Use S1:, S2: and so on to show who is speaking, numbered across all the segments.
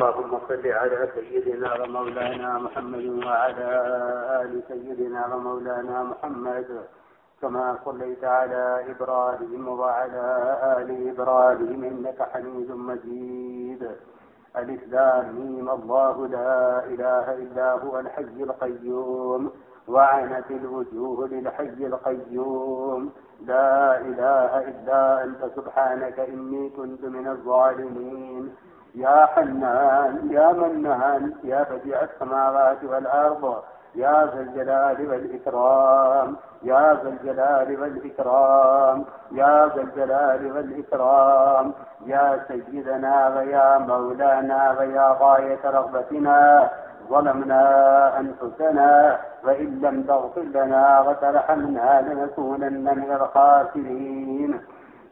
S1: اللهم صل على سيدنا ومولانا محمد وعلى آل سيدنا ومولانا محمد كما صليت على إبراهيم وعلى آل إبراهيم إنك حميد مجيد. الإسلام الله لا إله إلا هو الحي القيوم وعنت الوجوه للحي القيوم. لا إله إلا أنت سبحانك إني كنت من الظالمين. يا حنان يا منان يا بديع السماوات والأرض يا ذا الجلال والإكرام يا ذا الجلال والإكرام يا ذا الجلال والإكرام يا سيدنا ويا مولانا ويا غاية رغبتنا ظلمنا أنفسنا وإن لم تغفر لنا وترحمنا لنكونن من الخاسرين.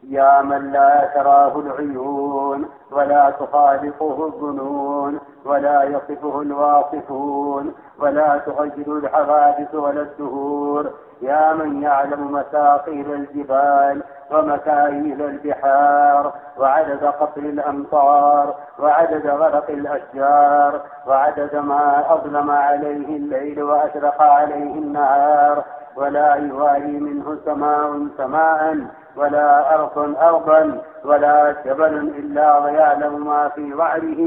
S1: يا من لا تراه العيون ولا تخالقه الظنون ولا يصفه الواصفون ولا تغير الحوادث ولا الدهور. يا من يعلم مساقيل الجبال ومكاييل البحار وعدد قطر الأمطار وعدد غرق الأشجار وعدد ما أظلم عليه الليل وأشرق عليه النهار. ولا يوالي منه سماء سماء ولا أرض أرضا ولا جبل إلا ويعلم ما في وعره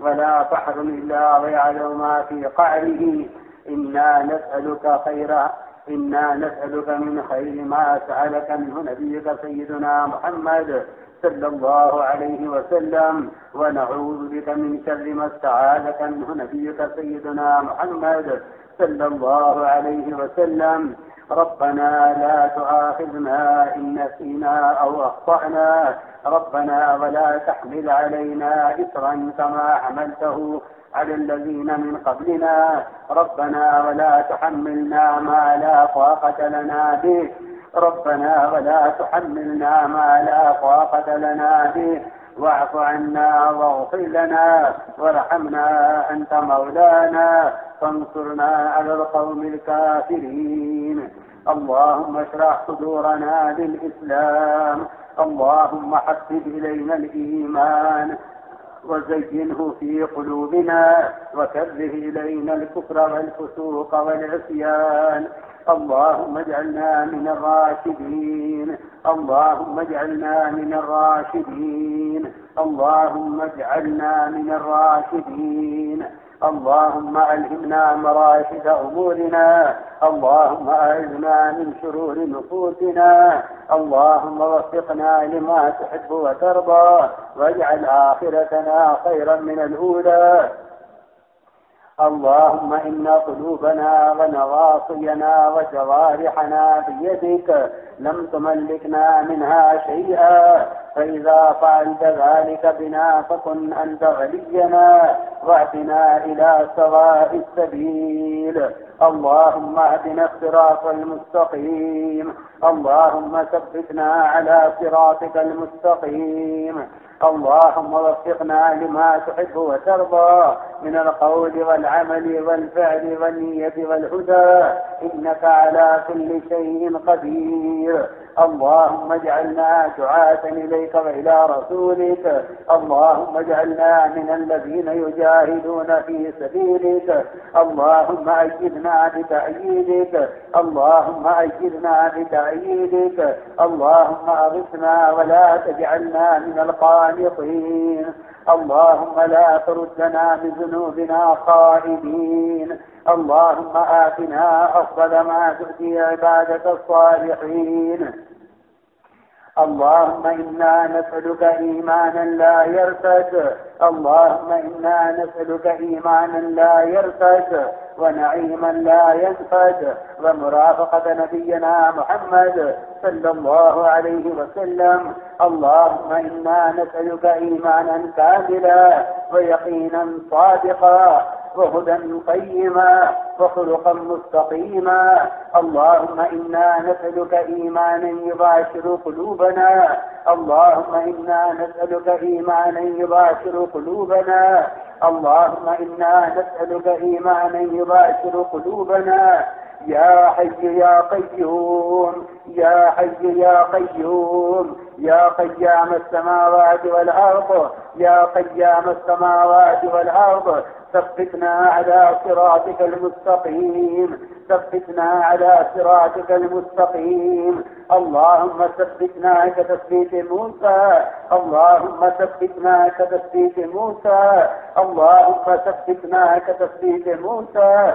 S1: ولا بحر إلا ويعلم ما في قعره. إنا نسألك خيرا إنا نسألك من خير ما سألك منه نبيك سيدنا محمد صلى الله عليه وسلم. ونعوذ بك من شر ما استعاذك منه نبيك سيدنا محمد صلى الله عليه وسلم. ربنا لا تؤاخذنا إن نسينا أو أخطأنا. ربنا ولا تحمل علينا إسرا كما حملته على الذين من قبلنا. ربنا ولا تحملنا ما لا طاقة لنا به. ربنا ولا تحملنا ما لا طاقة لنا به. واعف عنا واغفر لنا وارحمنا أنت مولانا فانصرنا على القوم الكافرين. اللهم اشرح صدورنا للإسلام. اللهم حبب إلينا الإيمان. وزينه في قلوبنا وكره إلينا الكفر والفسوق والعصيان. اللهم اجعلنا من الراشدين. اللهم اجعلنا من الراشدين. اللهم اجعلنا من الراشدين. اللهم ألهمنا مراشد أمورنا اللهم أعذنا من شرور نفوسنا اللهم وفقنا لما تحب وترضى واجعل آخرتنا خيرا من الأولى. اللهم إن قلوبنا ونواصينا وجوارحنا بيدك لم تملكنا منها شيئا فإذا فعلت ذلك بنا فكن أنت غلينا واعتنا إلى سواء السبيل. اللهم اهدنا الصراط المستقيم اللهم ثبتنا على صراطك المستقيم. اللهم وفقنا لما تحب وترضى من القول والعمل والفعل والنية والهدى. إنك على كل شيء قدير. اللهم اجعلنا دعاة إليك وإلى رسولك. اللهم اجعلنا من الذين يجاهدون في سبيلك. اللهم أجدنا بتأييدك. اللهم أجدنا بتأييدك. اللهم أغثنا ولا تجعلنا من القانطين. اللهم لا تردنا بذنوبنا خائبين. اللهم آتنا أفضل ما تؤتي عبادك الصالحين. اللهم إنا نسألك إيمانا لا يرتد. اللهم إنا نسألك إيمانا لا يرتد ونعيما لا ينفد. ومرافقة نبينا محمد صلى الله عليه وسلم. اللهم إنا نسألك إيمانا كاملا ويقينا صادقا. وهدى قيما وخلقا مستقيما. اللهم إنا نسألك إيمانا يباشر قلوبنا. اللهم إنا نسألك إيمانا يباشر قلوبنا. اللهم إنا نسألك إيمانا يباشر قلوبنا. يا حي يا قيوم يا حي يا قيوم. يا قيام السماوات والأرض يا قيام السماوات والأرض ثبتنا على صراطك المستقيم ثبتنا على صراطك المستقيم. اللهم ثبتنا كتثبيت موسى اللهم ثبتنا كتثبيت موسى اللهم ثبتنا كتثبيت موسى.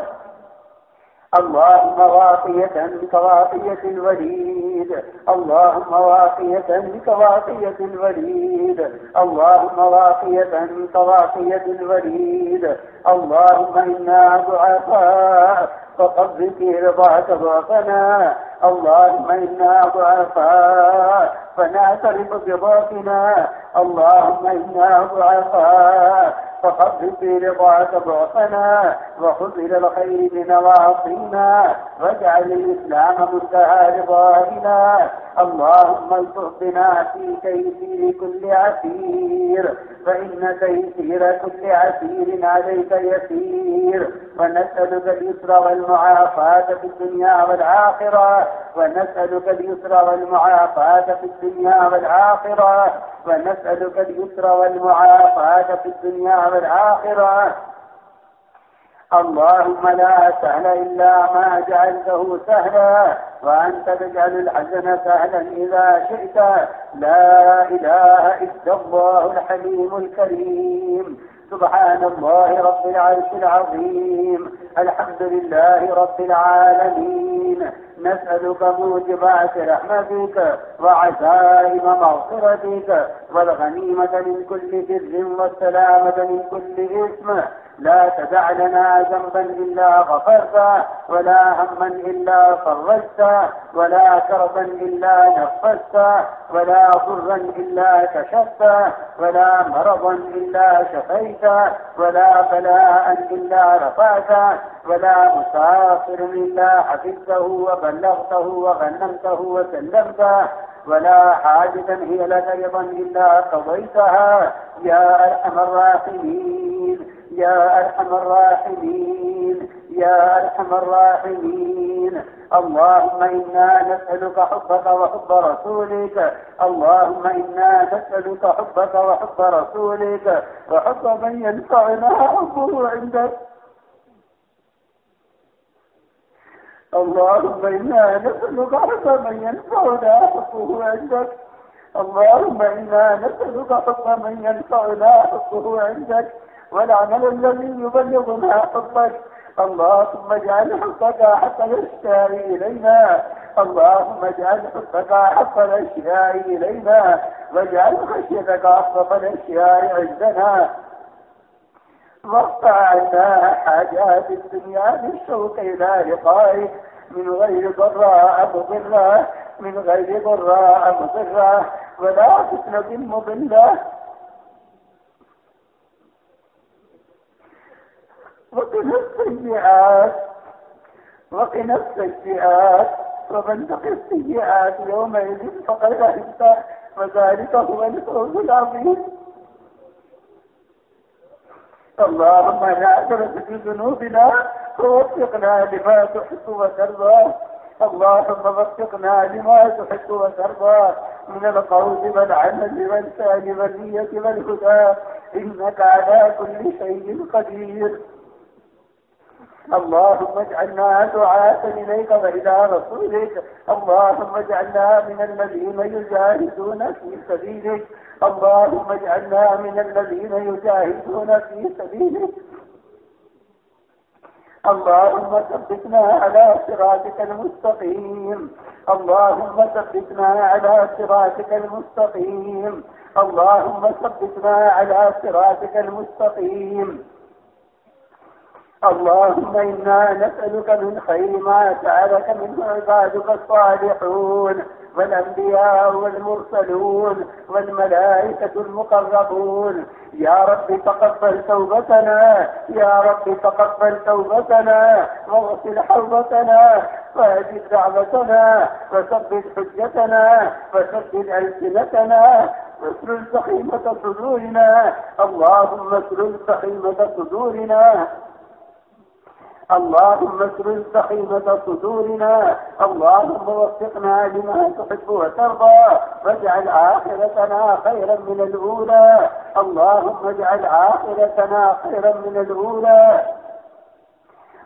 S1: اللهم واقية كواقية الوليد. اللهم واقية كواقية الوليد. اللهم واقية كواقية الوليد. اللهم إنا ضعفاء. فقبل رضاك ضعفنا. اللهم إنا ضعفاء. فنعترف بضعفنا. اللهم إنا ضعفاء فقبل في رضاك ضعفنا وخذ إلى الخير بنواصينا واجعل الإسلام منتهى رضاهنا اللهم الطف بنا في تيسير كل عسير فإن تيسير كل عسير عليك يسير. ونسألك اليسر والمعافاة في الدنيا والآخرة ونسألك اليسر والمعافاة في الدنيا والآخرة ونسألك اليسر والمعافاة في الدنيا والآخرة. اللهم لا سهل إلا ما جعلته سهلا وأنت تجعل الحزن سهلا إذا شئت. لا إله إلا الله الحليم الكريم. سبحان الله رب العرش العظيم. الحمد لله رب العالمين. نسألك موجبات رحمتك وعزائم مغفرتك والغنيمة من كل بر والسلامة من كل إثم. لا تدع لنا ذنبا إلا غفرته ولا هما إلا فرجته ولا كربا إلا نفسته ولا ضرا إلا كشفته ولا مرضا إلا شفيته ولا بلاء إلا رفعته ولا مسافر إلا حفظته وبلغته وغنمته وسلمته ولا حاجة هي لك أيضا إلا قضيتها. يا أرحم الراحمين. يا أرحم الراحمين يا أرحم الراحمين. اللهم إنا نسألك حبك وحب رسولك. اللهم إنا نسألك حبك وحب رسولك. وحب من ينفعنا حبه عندك. اللهم إنا نسألك حب من ينفعنا حبه عندك. اللهم إنا نسألك حب من ينفعنا حبه عندك. والعمل الذي يبلغنا حبك. اللهم اجعل حبك حق الأشياء إلينا. اللهم اجعل حبك حق الأشياء إلينا. واجعل خشيتك اصرف الأشياء عندنا. واقطع عنا حاجات الدنيا بالشوق إلى لقائك. من غير ضراء مضرة. من غير ضراء مضرة. ولا فتنة مضلة وقنا السيئات وقنا السيئات ومن تقي السيئات يومئذ فقد أهدت وذلك هو الفوز العظيم. اللهم نعترف في ذنوبنا ووفقنا لما تحب وترضى. اللهم وفقنا لما تحب وترضى من القول والعمل والفعل والنية والهدى. إنك على كل شيء قدير. اللهم اجعلنا دعاة إليك وإلى رسولك. اللهم اجعلنا من الذين يجاهدون في سبيلك. اللهم اجعلنا من الذين يجاهدون في سبيلك. اللهم ثبتنا على صراطك المستقيم. اللهم ثبتنا على صراطك المستقيم. اللهم ثبتنا على صراطك المستقيم. اللهم إنا نسألك من خير ما سألك منه عبادك الصالحون والأنبياء والمرسلون والملائكة المقربون. يا رب تقبل توبتنا يا رب تقبل توبتنا واغسل حوبتنا واجد دعوتنا وثبت حجتنا وسدد ألسنتنا واسلل سخيمة صدورنا. اللهم اسلل سخيمة صدورنا. اللهم اسر سخيمة صدورنا. اللهم وفقنا لما تحب وترضى. واجعل آخرتنا خيرا من الأولى. اللهم اجعل آخرتنا خيرا من الأولى.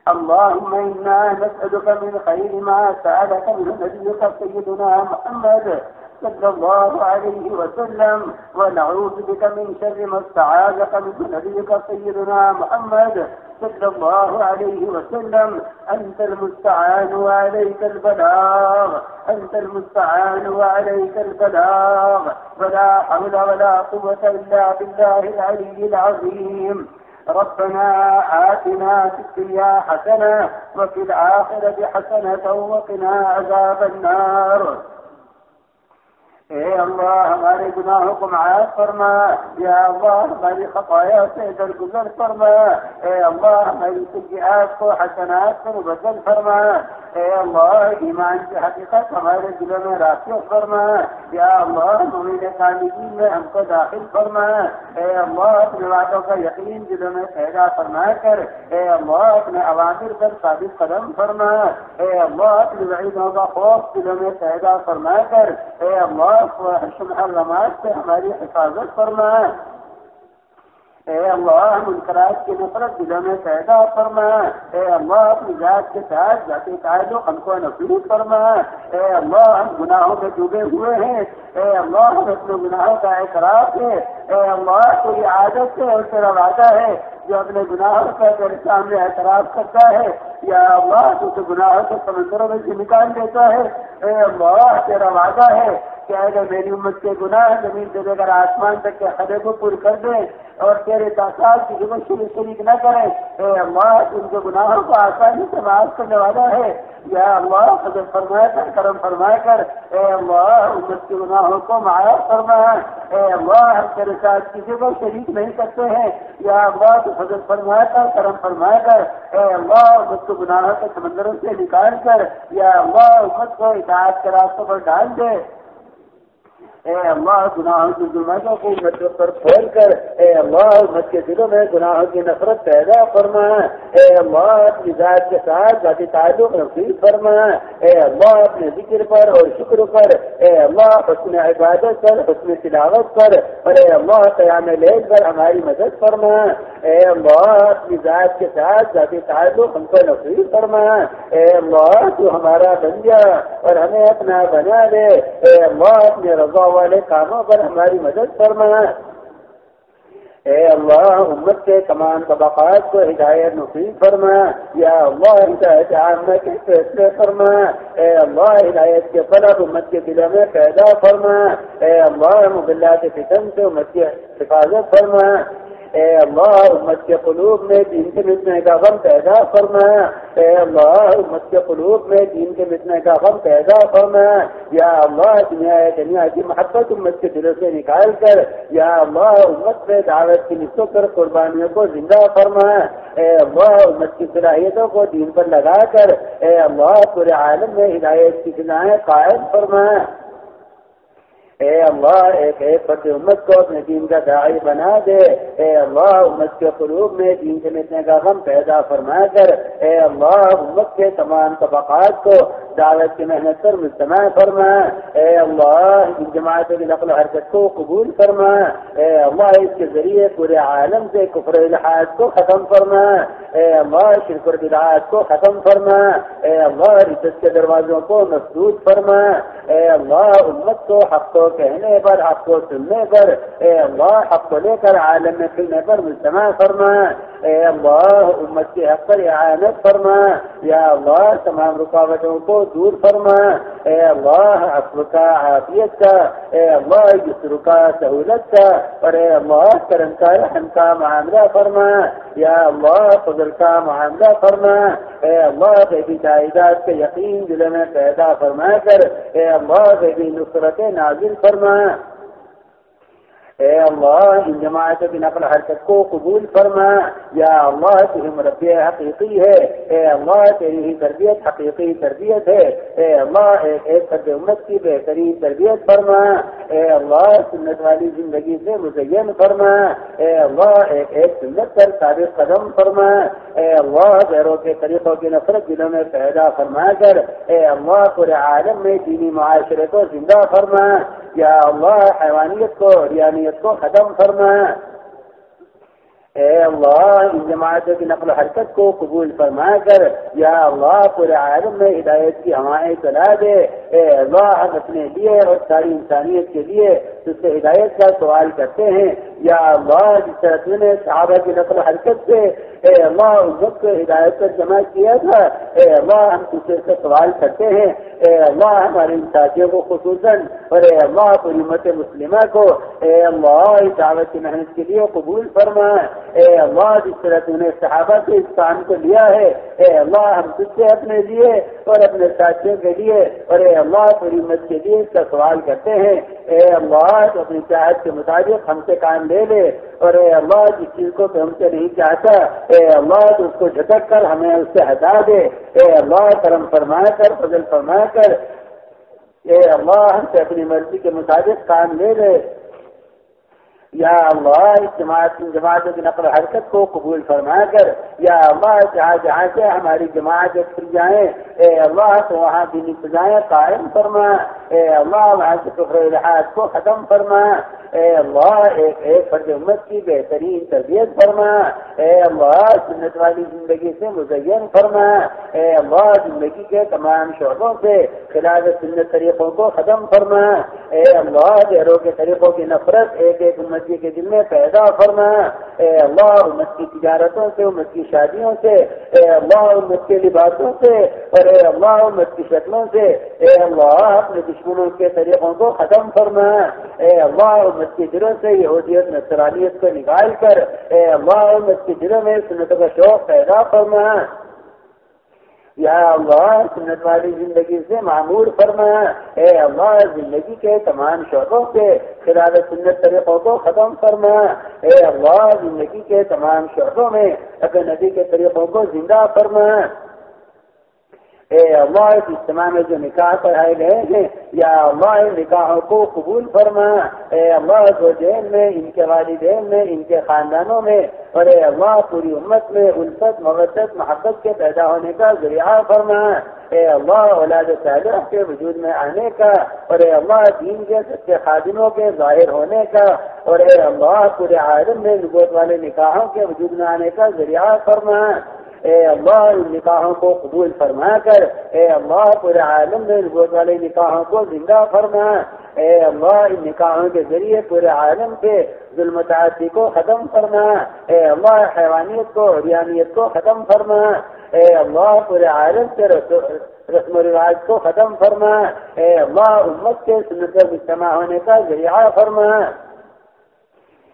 S1: اللهم إنا نسألك من خير ما سألك من نبيك سيدنا محمد. صلى الله عليه وسلم ونعوذ بك من شر ما استعاذك من نبيك سيدنا محمد صلى الله عليه وسلم. أنت المستعان وعليك البلاغ أنت المستعان وعليك البلاغ. ولا حول ولا قوة إلا بالله العلي العظيم. ربنا آتنا في الدنيا حسنة وفي الآخرة حسنة وقنا عذاب النار. اے اللہ، ہمارے گناہوں کو معاف فرما۔ یا اللہ، ہماری خطایا سے درگزر فرما۔ اے اللہ، ہماری سیاحت کو حسنات کو مبدل فرما۔ اے اللہ، ایمان کی حقیقت ہمارے دلوں میں راستے فرما۔ یا اللہ ممین خاندگی میں ہم کو داخل فرما۔ اے اللہ، اپنے وعدوں کا یقین دلوں میں پیدا فرما کر۔ اے اللہ، اپنے عوامر پر ثابت قدم فرما۔ اے اللہ اپنے وعیدوں کا خوف دلوں میں پیدا فرما کر۔ اے اللہ محرمات سے ہماری حفاظت فرما اے اللہ منقرات کی نفرت دلوں میں پیدا فرما اے اللہ اپنی ذات کے ساتھ ذاتی تعلق ہم کو نفرت فرما اے اللہ، ہم گناہوں میں ڈوبے ہوئے ہیں۔ اے اللہ، ہم اپنے گناہوں کا اعتراف ہے اے اللہ کوئی عادت ہے اور تیرا وعدہ ہے۔ جو اپنے گناہوں کا تیرے سامنے اعتراف کرتا ہے، یا اللہ، تو گناہوں کے سمندروں میں سے نکال دیتا ہے۔ اے اللہ، تیرا وعدہ ہے۔ کہ میری امت کے گناہ زمین سے لے کر آسمان تک کے خدے کو پور کر دیں اور تیرے تاثار کی جمع شریف شریک نہ کریں۔ اے اللہ ان کے گناہوں کو آسانی سے معاف کرنے والا ہے۔ یا اللہ فضل فرما کر، کرم فرما کر۔ اے اللہ، امت کے گناہوں کو معاف فرما۔ اے اللہ، ہم تیرے ساتھ کسی کو شریک نہیں کرتے ہیں۔ یا اللہ، تو فضل فرما کر، کرم فرما کر۔ اے اللہ، امت کو گناہوں کے سمندروں سے نکال کر۔ یا اللہ، امت کو اطاعت کے راستوں پر ڈال دے۔ اے اللہ گناہوں کی ظلمتوں کو امت پر کھول کر، اے اللہ امت کے دلوں میں گناہوں کی نفرت پیدا فرما۔ اے اللہ، اپنی ذات کے ساتھ ذاتی تعلق نفیس فرما۔ اے اللہ، اپنے ذکر پر اور شکر پر۔ اے اللہ، حسن عبادت پر، حسن تلاوت پر۔ اور اے اللہ، قیام لیل پر ہماری مدد فرما۔ اے اللہ، اپنی ذات کے ساتھ ذاتی تعلق ہم کو نفیس فرما۔ اے اللہ، تو ہمارا بن جا اور ہمیں اپنا بنا دے۔ اے اللہ، اپنے رضا والے کاموں پر ہماری مدد فرما اے اللہ، امت کے تمام طبقات کو ہدایت نصیب فرما یا اللہ، ہدایت عامہ کے فیصلے فرما اے اللہ، ہدایت کے فلب امت کے دلوں میں پیدا فرما اے اللہ مبلات فتن سے امت کی حفاظت فرما اے اللہ، امت کے قلوب میں دین کے مٹنے کا غم پیدا فرما اے اللہ، امت کے قلوب میں دین کے مٹنے کا غم پیدا فرما یا اللہ، دنیا دنیا کی محبت امت کے دلوں سے نکال کر۔ یا اللہ، امت میں دعوت کی نسبت کر، قربانیوں کو زندہ فرما اے اللہ، امت کی صلاحیتوں کو دین پر لگا کر۔ اے اللہ، پورے عالم میں ہدایت کی بنائیں قائم فرما اے اللہ ایک ایک فرد امت کو اپنے دین کا داعی بنا دے، اے اللہ، امت کے قلوب میں دین کے مٹنے کا غم پیدا فرما کر، اے اللہ، امت کے تمام طبقات کو دعوت کی محنت پر مجتمع فرما، اے اللہ، ان جماعتوں کی نقل و حرکت کو قبول فرما، اے اللہ، اس کے ذریعے پورے عالم سے کفر الحاظ کو ختم فرما، اے اللہ شرکر بدعات کو ختم فرما، اے اللہ، عزت کے دروازوں کو محدود فرما، اے اللہ، امت کو حق کو کہنے پر آپ کو سننے پر، اے اللہ، حق کو لے کر عالم میں پھرنے پر مجتمع فرما اے اللہ، امت کی حق پر اعانت فرما یا اللہ، تمام رکاوٹوں کو دور فرما اے اللہ حق کا، عافیت کا۔ اے اللہ، یسر کا، سہولت کا۔ اور اے اللہ، کرم کا، رحم کا معاملہ فرما یا اللہ، فضل کا معاملہ فرما اے اللہ بیبی جائیداد کے یقین دل میں پیدا فرما کر، اے اللہ بیبی نصرت نازل فرما اے اللہ، ان جماعتوں کی نقل حرکت کو قبول فرما۔ یا اللہ تجھے مربی حقیقی ہے۔ اے اللہ، تیری ہی تربیت حقیقی تربیت ہے۔ اے اللہ، ایک ایک فرد امت کی بہترین تربیت فرما۔ اے اللہ، سنت والی زندگی سے مزین فرما۔ اے اللہ، ایک ایک سنت پر ثابت قدم فرما۔ اے اللہ، غیروں کے طریقوں کی نفرت دلوں میں پیدا فرما کر۔ اے اللہ، پورے عالم میں دینی معاشرے کو زندہ فرما۔ یا اللہ، حیوانیت کو ریانیت کو ختم فرما۔ اے اللہ، ان جماعتوں کی نقل و حرکت کو قبول فرما کر، یا اللہ، پورے عالم میں ہدایت کی ہوائیں چلا دے۔ اے اللہ، ہم اپنے لیے اور ساری انسانیت کے لیے سے ہدایت کا سوال کرتے ہیں، یا اللہ، جس طرح نے صحابہ کی نقل و حرکت سے، اے اللہ امت کو ہدایت پر جمع کیا تھا۔ اے اللہ، ہم دوسرے سے سوال کرتے ہیں۔ اے اللہ، ہمارے ان ساتھیوں کو خصوصاً، اور اے اللہ پوری امت مسلمہ کو، اے اللہ دعوت کی محنت کے لیے قبول فرما۔ اے اللہ، جس طرح تم نے صحابہ سے اس کام کو لیا ہے۔ اے اللہ، ہم تجھ سے اپنے لیے اور اپنے ساتھیوں کے لیے، اور اے اللہ پوری امت کے لیے اس کا سوال کرتے ہیں۔ اے اللہ اللہ اپنی چاہت کے مطابق ہم سے کام لے لے اور اے اللہ جس چیز کو ہم سے نہیں چاہتا، اے اللہ تو اس کو جھٹک کر ہمیں اس سے ہٹا دے۔ اے اللہ کرم فرما کر، فضل فرما کر۔ اے اللہ ہم سے اپنی مرضی کے مطابق کام لے لے۔ یا اللہ اس جماعت جماعتوں کی نقل حرکت کو قبول فرما کر، یا اللہ، جہاں جہاں سے ہماری جماعت پھر جائیں اے اللہ، تو وہاں دینی سزائیں قائم فرما، اے اللہ، وہاں سے الحاظ کو ختم فرما اے اللہ ایک ایک فرد امت کی بہترین تربیت فرما۔ اے اللہ، سنت والی زندگی سے مزین فرما۔ اے اللہ، زندگی کے تمام شعبوں سے خلاف سنت طریقوں کو ختم فرما۔ اے اللہ دیروں کے طریقوں کی نفرت ایک ایک امت کے دل میں پیدا فرما۔ اے اللہ، امت کی تجارتوں سے، امت کی شادیوں سے۔ اے اللہ، امت کے لباسوں سے۔ اور اے اللہ، امت کی شکلوں سے۔ اے اللہ، اپنے دشمنوں کے طریقوں کو ختم فرما۔ اے اللہ امت دلوں سے یہودیت نصرانیت کو نکال کر، اے اللہ، امت کے دلوں میں سنت کا شوق پیدا فرما۔ یا اللہ، سنت والی زندگی سے معمور فرما۔ اے اللہ، زندگی کے تمام شعبوں سے خلال سنت طریقوں کو ختم فرما۔ اے اللہ، زندگی کے تمام شعبوں میں اپنے نبی کے طریقوں کو زندہ فرما۔ اے اللہ اس اجتماع میں جو نکاح پڑھائے گئے ہیں، یا اللہ نکاحوں کو قبول فرما۔ اے اللہ کو جین میں، ان کے والدین میں، ان کے خاندانوں میں، اور اے اللہ، پوری امت میں الفت مبت محبت کے پیدا ہونے کا ذریعہ فرما۔ اے اللہ، اولاد صالح کے وجود میں آنے کا، اور اے اللہ، دین کے سچے خادموں کے ظاہر ہونے کا، اور اے اللہ، پورے عالم میں نبوت والے نکاحوں کے وجود میں آنے کا ذریعہ فرما۔ اے اللہ، ان نکاحوں کو قبول فرما کر، اے اللہ، پورے عالم میں نبوت والے نکاحوں کو زندہ فرما۔ اے اللہ، ان نکاحوں کے ذریعے پورے عالم سے ظلم تعدی کو ختم فرما۔ اے اللہ، حیوانیت کو ریانیت کو ختم فرما۔ اے اللہ، پورے عالم سے رسم و رواج کو ختم فرما۔ اے اللہ، امت کے سنت اجتماع ہونے کا ذریعہ فرما۔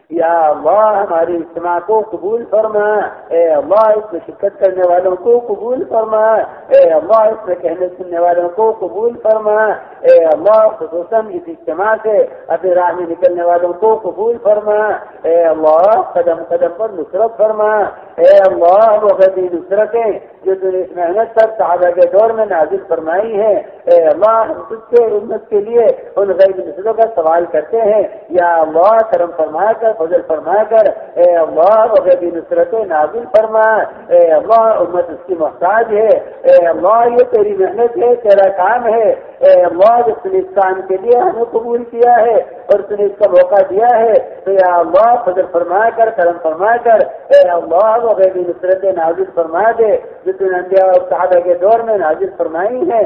S1: یا اللہ ہماری اجتماع کو قبول فرما۔ اے اللہ، اس میں شرکت کرنے والوں کو قبول فرما۔ اے اللہ، اس میں کہنے سننے والوں کو قبول فرما۔ اے اللہ، خصوصاً اس اجتماع سے اپنے راہ میں نکلنے والوں کو قبول فرما۔ اے اللہ، قدم قدم پر نصرت فرما۔ اے اللہ، وہ غدی نصرتیں جو تم اس محنت پر صحابہ کے دور میں نازل فرمائی ہے اے اللہ، ہم تجھ سے امت کے لیے ان غیر نسلوں کا سوال کرتے ہیں۔ یا اللہ، کرم فرما کر، فضل فرما کر۔ اے اللہ وغیر نصرت نازل فرما۔ اے اللہ، امت اس کی محتاج ہے۔ اے اللہ، یہ تیری محنت ہے، تیرا کام ہے۔ اے اللہ، جو تم اس کام کے لیے ہمیں قبول کیا ہے اور تم نے اس کا موقع دیا ہے۔ تو یا اللہ، فضل فرما کر، کرم فرما کر۔ اے اللہ وغیر نصرت نازل فرما دے جو تم اور صحابہ کے دور میں نازل فرمائی ہے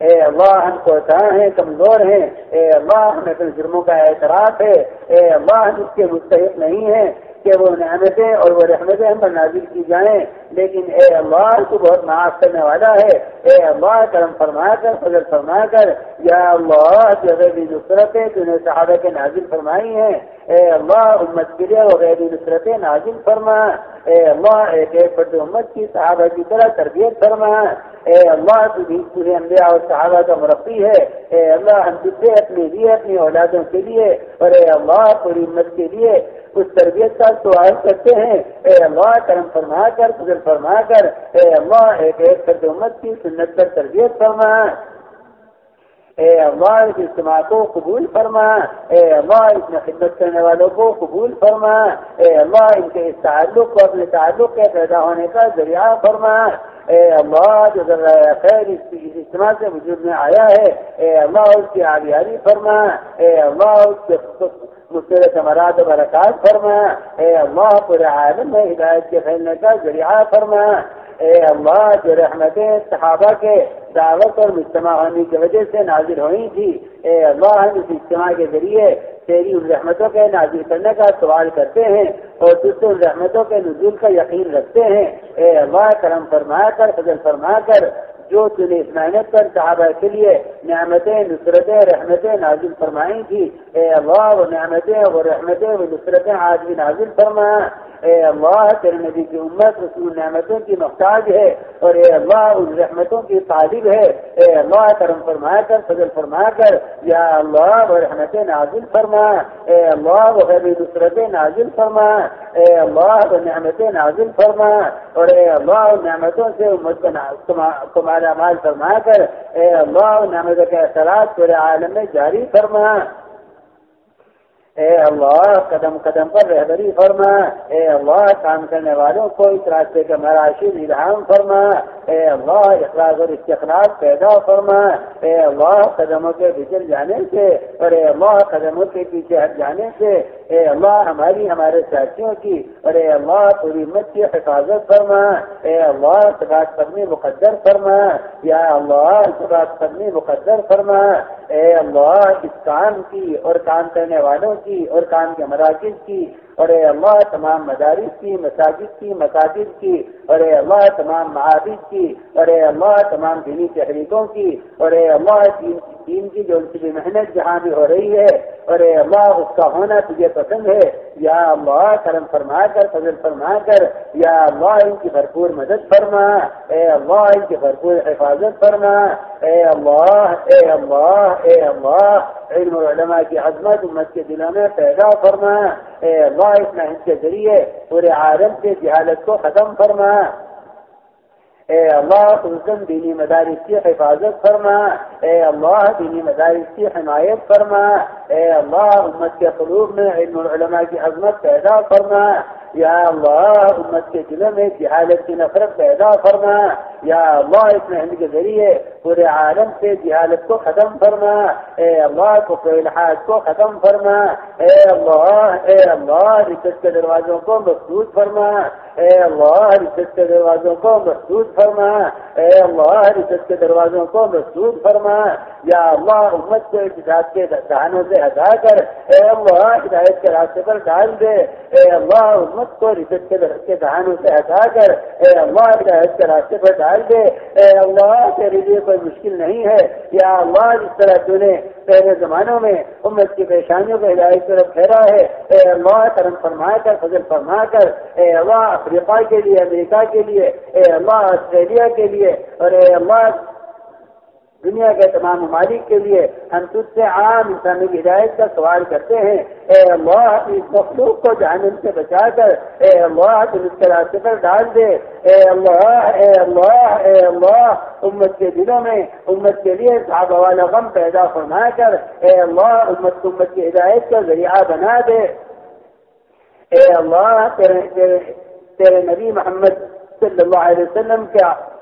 S1: اے اللہ ہم کوتا ہیں کمزور ہیں اے اللہ ہمیں اپنے جرموں کا اعتراف ہے۔ اے اللہ ہم اس کے مستحق نہیں ہیں۔ کہ وہ نعمتیں اور وہ رحمتیں ہم پر نازل کی جائیں۔ لیکن اے اللہ، تو بہت معاف کرنے والا ہے۔ اے اللہ، کرم فرما کر، فضل فرما کر۔ یا اللہ، جو غیبی نصرتیں تو نے صحابہ کے نازل فرمائی ہیں۔ اے اللہ، امت کے لیے وہ غیبی نصرتیں نازل فرما۔ اے اللہ، ایک ایک فرد امت کی صحابہ کی طرح تربیت فرما۔ اے اللہ پورے انبیاء اور صحابہ کا مربی ہے۔ اے اللہ، ہم جسے اپنے لیے، اپنی اولادوں کے لیے۔ اور اے اللہ، پوری امت کے لیے۔ اس تربیت کا سوال کرتے ہیں، اے اللہ، کرم فرما کر، فضل فرما کر، اے اللہ، ایک ایک فرد امت کی سنت پر تربیت فرما۔ اے اللہ، اس اجتماع کو قبول فرما۔ اے اللہ، اس میں خدمت کرنے والوں کو قبول فرما۔ اے اللہ، ان کے اس تعلق کو، اپنے تعلق کے پیدا ہونے کا ذریعہ فرما۔ اے اللہ، جو ذرا خیر اس اجتماع سے وجود میں آیا ہے، اے اللہ، اس کی آبیاری فرما۔ اے اللہ، اس کے مسترد مراد و برکات فرما۔ اے اللہ، پورے عالم میں ہدایت کے پھیلنے کا ذریعہ فرما۔ اے اللہ، جو رحمتیں صحابہ کے دعوت اور مجتمع ہونے کی وجہ سے نازل ہوئی تھی۔ اے اللہ، ہم اس اجتماع کے ذریعے تیری ان رحمتوں کے نازل کرنے کا سوال کرتے ہیں اور تجھ سے ان رحمتوں کے نزول کا یقین رکھتے ہیں۔ اے اللہ، کرم فرما کر، فضل فرما کر۔ جو تھی محنت پر صحابہ کے لیے نعمتیں، نصرتیں، رحمتیں نازل فرمائی تھی اے اللہ وہ نعمتیں وہ رحمتیں وہ نصرتیں آج بھی نازل فرما اے اللہ تیرے نبی کی امت رسول نعمتوں کی محتاج ہے اور اے اللہ ان رحمتوں کی طالب ہے۔ اے اللہ کرم فرما کر، فضل فرما کر۔ یا اللہ وہ رحمتیں نازل فرما۔ اے اللہ وہ غیر نصرتیں نازل فرما۔ اے اللہ وہ نعمتیں نازل فرما۔ اور اے اللہ نعمتوں سے امت کو مال فرما کر۔ اے اللہ نعمتوں کے اثرات پورے عالم میں جاری فرما۔ اے اللہ، قدم قدم پر رہبری فرما۔ اے اللہ، کام کرنے والوں کو اس راستے کا مراشد الہام فرما۔ اے اللہ اخلاق اور استخلاق پیدا فرما۔ اے اللہ، قدموں کے بچل جانے سے، اور اے اللہ، قدموں کے پیچھے ہٹ جانے سے۔ اے اللہ، ہماری، ہمارے ساتھیوں کی، اور اے اللہ، پوری مت کی حفاظت فرما۔ اے اللہ سبات کرنی مقدر فرما۔ یا اللہ سبات کرنی مقدر فرما۔ اے اللہ، اس کام کی اور کام کرنے والوں کی اور کام کے مراکز کی۔ اور اے اللہ تمام مدارس کی، مساجد کی مساجد کی، اور اے اللہ تمام معابد کی، اور اے اللہ تمام دینی تحریکوں کی، اور اے اللہ دین کی جو ان کی محنت جہاں بھی ہو رہی ہے، اور اے اللہ، اس کا ہونا تجھے پسند ہے۔ یا اللہ، کرم فرما کر، فضل فرما کر۔ یا اللہ، ان کی بھرپور مدد فرما۔ اے اللہ، ان کی بھرپور حفاظت فرما۔ اے اللہ اے اللہ اے اللہ، علم علماء کی عظمت امت کے دلوں میں پیدا فرما۔ اے اللہ، اس محنت کے ذریعے پورے عالم سے جہالت کو ختم فرما۔ اے اللہ خصوصاً دینی مدارس کی حفاظت فرما۔ اے اللہ دینی مدارس کی حمایت فرما۔ اے اللہ امت کے قلوب میں علم العلماء کی عظمت پیدا فرما۔ یا اللہ، امت کے دلوں میں جہالت کی نفرت پیدا فرما۔ یا اللہ، اس محنت کے ذریعے پورے عالم سے جہالت کو ختم فرما۔ اے اللہ کو الحاظ کو ختم فرما۔ اے اللہ اے اللہ رشت کے دروازوں کو محدود فرما۔ اے اللہ رشت کے دروازوں کو محدود فرما۔ اے اللہ رشت کے دروازوں کو محدود فرما۔ یا اللہ، امت کو اتحاد کے دہانوں سے ہٹا کر۔ اے اللہ، ہدایت کے راستے پر ڈال دے۔ اے اللہ امت کو رشت کے دہانوں سے ہٹا کر اے اللہ ہدایت کے راستے پر ڈال دے۔ اے اللہ، تیرے لیے کوئی مشکل نہیں ہے۔ یا اللہ، جس طرح تو نے پہلے زمانوں میں امت کی پریشانیوں کو ہدایت طرف پھیرا ہے، اے اللہ، کرم فرما کر، فضل فرما کر۔ اے اللہ، افریقہ کے لیے، امریکہ کے لیے، اے اللہ، آسٹریلیا کے لیے۔ اور اے اللہ دنیا کے تمام ممالک کے لیے ہم تجھ سے عام انسانی ہدایت کا سوال کرتے ہیں۔ اے اللہ اس مخلوق کو جہنم سے بچا کر اے اللہ تم اس کے راستے پر ڈال دے۔ اے اللہ اے اللہ اے اللہ امت کے دلوں میں امت کے لیے صحابہ والا غم پیدا فرما کر اے اللہ امت امت کی ہدایت کا ذریعہ بنا دے۔ اے اللہ تیرے تیرے, تیرے نبی محمد صلی اللہ علیہ وسلم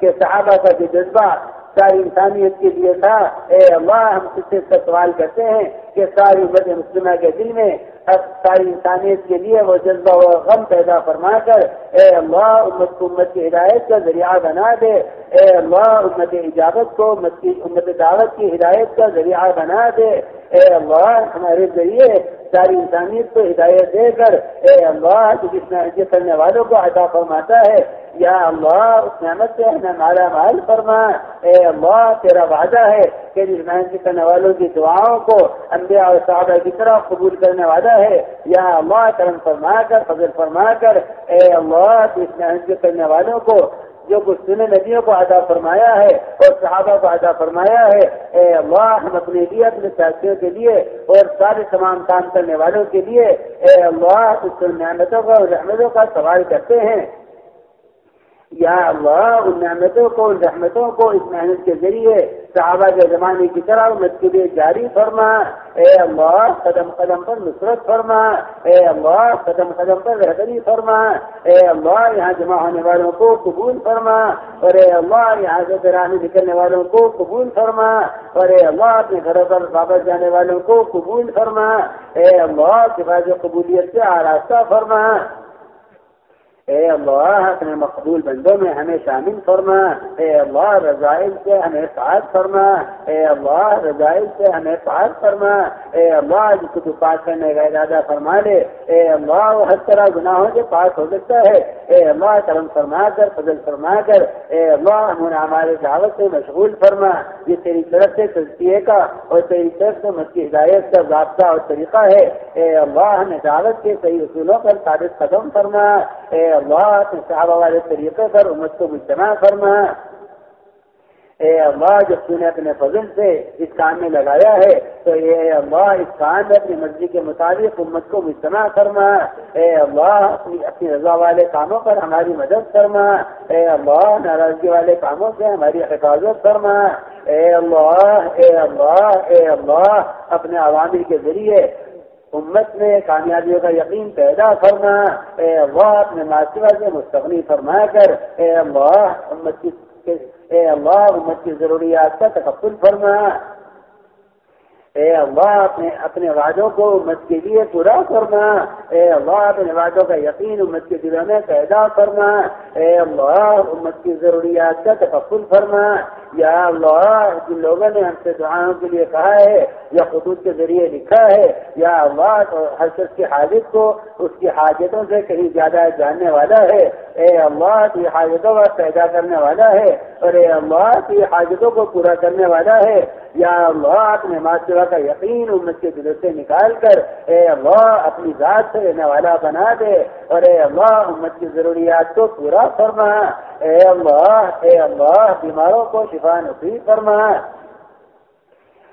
S1: کے صحابہ کا جو جذبہ ساری انسانیت کے لیے تھا۔ اے اللہ، ہم سے سوال کرتے ہیں کہ ساری امت مسلمہ کے دل میں اب ساری انسانیت کے لیے وہ جذبہ و غم پیدا فرما کر اے اللہ، امت کو امت کی ہدایت کا ذریعہ بنا دے۔ اے اللہ، امت اجابت کو، امت کی، امت دعوت کی ہدایت کا ذریعہ بنا دے۔ اے اللہ، ہمارے ذریعے ساری انسانیت کو ہدایت دے کر اے اللہ جس جس کرنے والوں کو عطا فرماتا ہے یا اللہ، اس نعمت سے ہمیں مالا مال فرما۔ اے اللہ، تیرا وعدہ ہے کہ جس محنت کرنے والوں کی دعاؤں کو انبیاء اور صحابہ کی طرح قبول کرنے والا ہے، یا اللہ، کرم فرما کر، فضل فرما کر۔ اے اللہ اس محنت کرنے والوں کو جو کچھ سنے ندیوں کو ادا فرمایا ہے اور صحابہ کو ادا فرمایا ہے، اے اللہ، ہم اپنے لیے، اپنے ساتھیوں کے لیے اور سارے تمام کام کرنے والوں کے لیے، اے اللہ، اس نعمتوں کا رحمتوں کا سوال کرتے ہیں۔ یا اللہ، ان نعمتوں کو، ان رحمتوں کو اس محنت کے ذریعے صحابہ کے زمانے کی طرح امت کے لیے جاری فرما۔ اے اللہ، قدم قدم پر نصرت فرما۔ اے اللہ، قدم قدم پر رہبری فرما۔ اے اللہ، یہاں جمع ہونے والوں کو قبول فرما۔ اور اے اللہ، یہاں سے گرانے نکلنے والوں کو قبول فرما۔ اور اے اللہ، اپنے گھروں پر واپس جانے والوں کو قبول فرما۔ اے اللہ سفاظ قبولیت سے آراستہ فرما۔ اے اللہ، اپنے مقبول بندوں میں ہمیں شامل فرما۔ اے اللہ، رضائل سے ہمیں پاس فرما۔ اے اللہ، رضائل سے ہمیں پاس فرما۔ اے اللہ جس کو پاس کرنے کا ارادہ فرما لے۔ اے اللہ، وہ ہر طرح گناہوں سے پاس ہو سکتا ہے۔ اے اللہ، کرم فرما کر، فضل فرما کر۔ اے اللہ، ہمیں ہمارے دعوت سے مشغول فرما۔ یہ تیری طرف سے تجزیے کا اور تیری طرف سے مت کی ہدایت کا ضابطہ اور طریقہ ہے۔ اے اللہ، ہمیں دعوت کے صحیح اصولوں پر ثابت قدم فرما۔ اے اللہ صحابہ والے طریقے پر امت کو مجتمع فرما۔ اے اللہ، جب تم نے اپنے فضل سے اس کام میں لگایا ہے، تو اے اللہ، اس کام میں اپنی مرضی کے مطابق امت کو مجتمع فرما۔ اے اللہ، اپنی اپنی رضا والے کاموں پر ہماری مدد فرما۔ اے اللہ، ناراضگی والے کاموں سے ہماری حفاظت فرما۔ اے اللہ اے اللہ اے اللہ، اپنے عوامی کے ذریعے امت میں کامیابیوں کا یقین پیدا کرنا اے اللہ، اپنے معاشرہ سے مستقبل فرما کر، اے اللہ، امت کی اے اللہ، امت کی ضروریات کا تقبل فرما۔ اے اللہ، اپنے اپنے وعدوں کو امت کے لیے پورا کرنا اے اللہ، اپنے وعدوں کا یقین امت کے دلوں میں پیدا کرنا اے اللہ، امت کی ضروریات کا تقبل فرما۔ یا اللہ، جن لوگوں نے ہم سے دعاؤں کے لیے کہا ہے، یا خطوط کے ذریعے لکھا ہے، یا اللہ ہر شخص کی حاجت کو، اس کی حاجتوں سے کہیں زیادہ جاننے والا ہے۔ اے اللہ کی حاجتوں کا پیدا کرنے والا ہے۔ اور اے اللہ کی حاجتوں کو پورا کرنے والا ہے۔ یا اللہ اپنے معاشرہ کا یقین امت کے دلوں سے نکال کر، اے اللہ، اپنی ذات سے رہنے والا بنا دے۔ اور اے اللہ، امت کی ضروریات کو پورا فرما۔ اے اللہ اے اللہ، بیماروں کو شفا نصیب فرما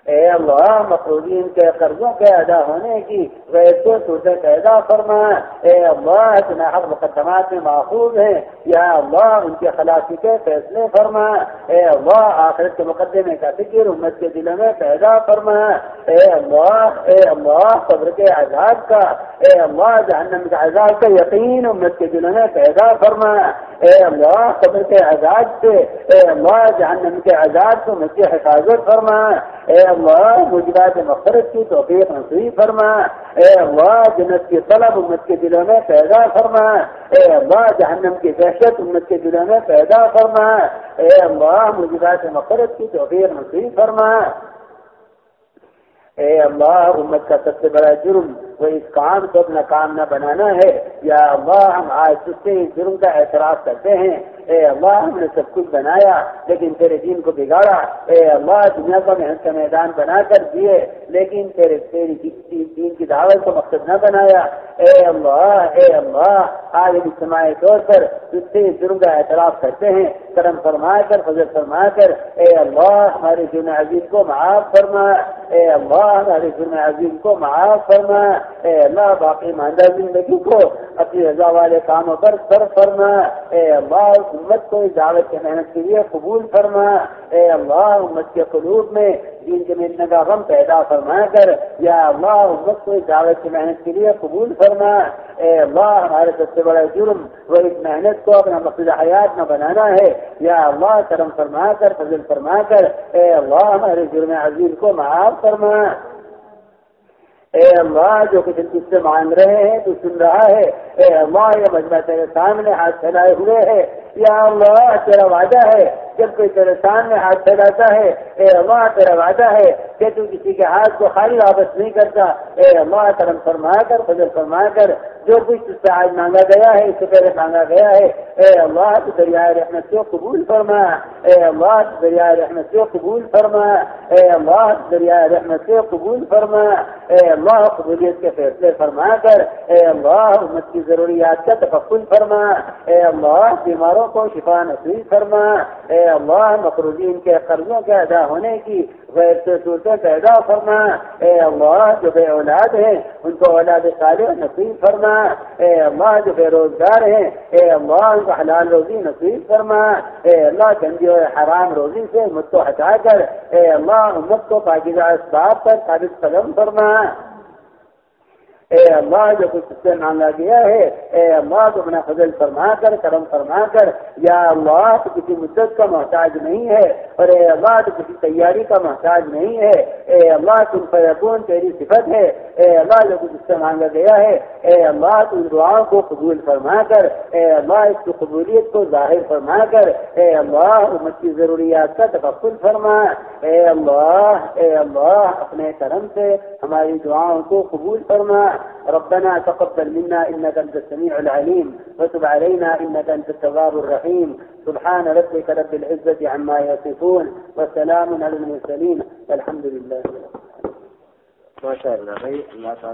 S1: اے اللہ مقروضین کے قرضوں کے ادا ہونے کی ویسے صورتیں پیدا فرما۔ اے اللہ اتنا حق مقدمات میں محفوظ ہیں۔ یا اللہ، ان کے خلافی کے فیصلے فرما۔ اے اللہ، آخرت کے مقدمے کا فکر امت کے دلوں میں پیدا فرما۔ اے اللہ اے اللہ، قبر کے عذاب کا۔ اے اللہ، جہنم کے عذاب کا یقین امت کے دلوں میں پیدا فرما۔ اے اللہ، قبر کے عذاب سے۔ اے اللہ، جہنم کے عذاب کو مجھ کی حفاظت فرما۔ اے اللہ مجرات مفرت کی توفیق نصیب فرما۔ اے اللہ جنت کی طلب امت کے دلوں میں پیدا فرما۔ اے اللہ جہنم کی دہشت امت کے دلوں میں پیدا فرما۔ اے اللہ مجرات مفرت کی توفیق نصیب فرما۔ اے اللہ امت کا سب سے بڑا جرم، وہ اس کام کو اپنا کام نہ بنانا ہے۔ یا اللہ ہم آج اس سے اس جرم کا اعتراف کرتے ہیں۔ اے اللہ ہم نے سب کچھ بنایا، لیکن تیرے دین کو بگاڑا۔ اے اللہ دنیا کو محنت کا میدان بنا کر دیے، لیکن تیرے تیری دین کی دعوت کو مقصد نہ بنایا۔ اے اللہ اے اللہ، آج اجتماعی طور پر اس سے اس جرم کا اعتراف کرتے ہیں۔ کرم فرما کر، فضل فرما کر۔ اے اللہ، ہمارے جرم عزیز کو معاف فرما۔ اے اللہ، ہمارے جرم عزیز کو معاف فرما۔ اے اللہ، باقی ماندہ زندگی کو اپنی رضا والے کاموں پر سر فرما۔ اے اللہ امت کو اس دعوت کے محنت کے لیے قبول فرما۔ اے اللہ، امت کے قلوب میں دین کے ملنے کا غم پیدا فرما کر۔ یا اللہ، امت کو اس دعوت کی محنت کے لیے قبول فرما۔ اے اللہ، ہمارے سب سے بڑا جرم وہ اس محنت کو اپنا مقصد حیات نہ بنانا ہے۔ یا اللہ، کرم فرما کر، فضل فرما کر۔ اے اللہ، ہمارے جرم عظیم کو معاف فرما۔ اے اللہ، جو کچھ تجھ سے مانگ رہے ہیں، تو سن رہا ہے۔ اے اللہ، یہ مجمع تیرے سامنے ہاتھ پھیلائے ہوئے ہے۔ یا اللہ، تیرا وعدہ ہے، جب کوئی تیرے سامنے ہاتھ پھیلاتا ہے، اے اللہ تیرا وعدہ ہے کہ تو کسی کے ہاتھ کو خالی واپس نہیں کرتا۔ اے اللہ کرم فرما کر، فضل فرما کر۔ جو کچھ اس سے آج مانگا گیا ہے، اس سے پہلے مانگا گیا ہے۔ اے اللہ، تو دریائے رحمت سے قبول فرما۔ اے اللہ، تو دریائے رحمت سے قبول فرما۔ اے اللہ، تو دریائے رحمت سے قبول فرما۔ اے اللہ، قبولیت کے فیصلے فرما کر۔ اے اللہ، امت کی ضروریات کا تفقل فرما۔ اے اللہ، بیماروں کو شفا نصیب فرما، اے اللہ مقروضین کے قرضوں کے ادا ہونے کی غیر سے صورتیں پیدا فرما۔ اے اللہ، جو بے اولاد ہیں، ان کو اولاد صالح نصیب فرما۔ اے اللہ، جو بے روزگار ہیں، اے اللہ، ان کو حلال روزی نصیب فرما۔ اے اللہ، گندی اور حرام روزی سے مجھ کو ہٹا کر۔ اے اللہ، امت کو پاکیزہ اسباب پر ثابت قدم فرما۔ اے اللہ جو کچھ سے مانگا گیا ہے، اے اللہ تو اپنا فضل فرما کر، کرم فرما کر، یا اللہ تو کسی مدت کا محتاج نہیں ہے اور اے اللہ تو کسی تیاری کا محتاج نہیں ہے۔ اے اللہ تم فیقون تیری صفت ہے۔ اے اللہ جو کچھ اس سے مانگا گیا ہے، اے اللہ تو دعاؤں کو قبول فرما کر، اے اللہ اس کی قبولیت کو ظاہر فرما کر، اے اللہ امت کی ضروریات کا تفصل فرما۔ اے اللہ اے اللہ اپنے کرم سے ہماری دعاؤں کو قبول فرما۔ ربنا تقبل منا إنك أنت السميع العليم وتب علينا إنك أنت التواب الرحيم. سبحان ربك رب العزة عما يصفون وسلام على المرسلين والحمد لله ما شاء الله.